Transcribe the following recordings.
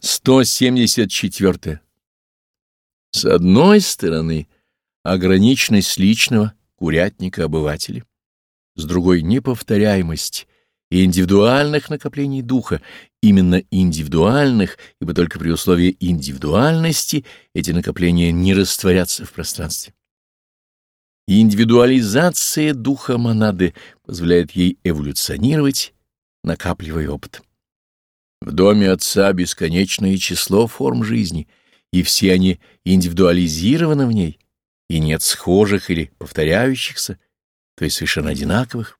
174. С одной стороны, ограниченность личного курятника обывателя, с другой — неповторяемость и индивидуальных накоплений духа, именно индивидуальных, ибо только при условии индивидуальности эти накопления не растворятся в пространстве. Индивидуализация духа монады позволяет ей эволюционировать, накапливая опыт. В доме Отца бесконечное число форм жизни, и все они индивидуализированы в ней, и нет схожих или повторяющихся, то есть совершенно одинаковых.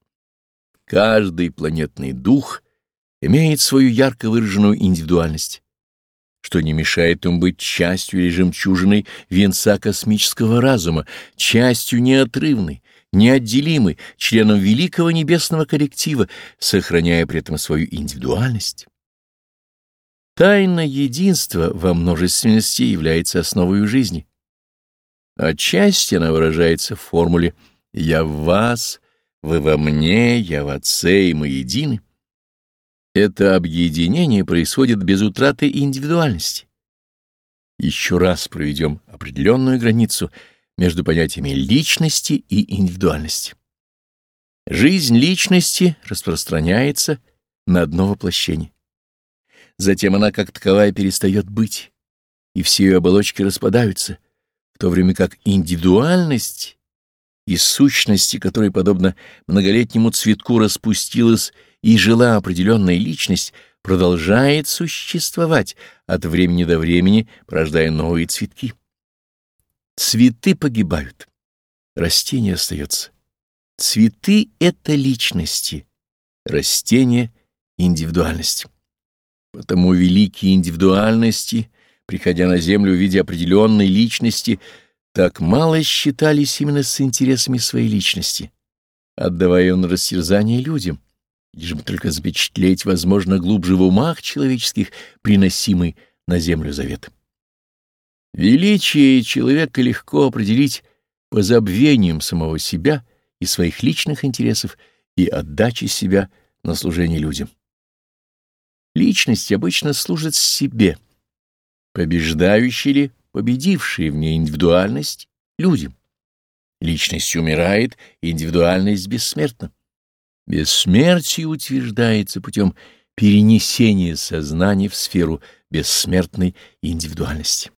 Каждый планетный дух имеет свою ярко выраженную индивидуальность, что не мешает ему быть частью или жемчужиной венца космического разума, частью неотрывной, неотделимой, членом великого небесного коллектива, сохраняя при этом свою индивидуальность. Тайна единства во множественности является основой жизни. Отчасти она выражается в формуле «я в вас», «вы во мне», «я в Отце» и «мы едины». Это объединение происходит без утраты индивидуальности. Еще раз проведем определенную границу между понятиями личности и индивидуальности. Жизнь личности распространяется на одно воплощение. Затем она как таковая перестает быть, и все ее оболочки распадаются, в то время как индивидуальность из сущности, которой, подобно многолетнему цветку, распустилась и жила определенная личность, продолжает существовать от времени до времени, порождая новые цветки. Цветы погибают, растение остается. Цветы — это личности, растения — индивидуальность. Потому великие индивидуальности, приходя на Землю в виде определенной личности, так мало считались именно с интересами своей личности, отдавая ее на растерзание людям, лишь бы только запечатлеть, возможно, глубже в умах человеческих приносимый на Землю завет. Величие человека легко определить по забвениям самого себя и своих личных интересов и отдаче себя на служение людям. Личность обычно служит себе, побеждающей или победившей в ней индивидуальность людям. Личность умирает, индивидуальность бессмертна. Бессмертие утверждается путем перенесения сознания в сферу бессмертной индивидуальности.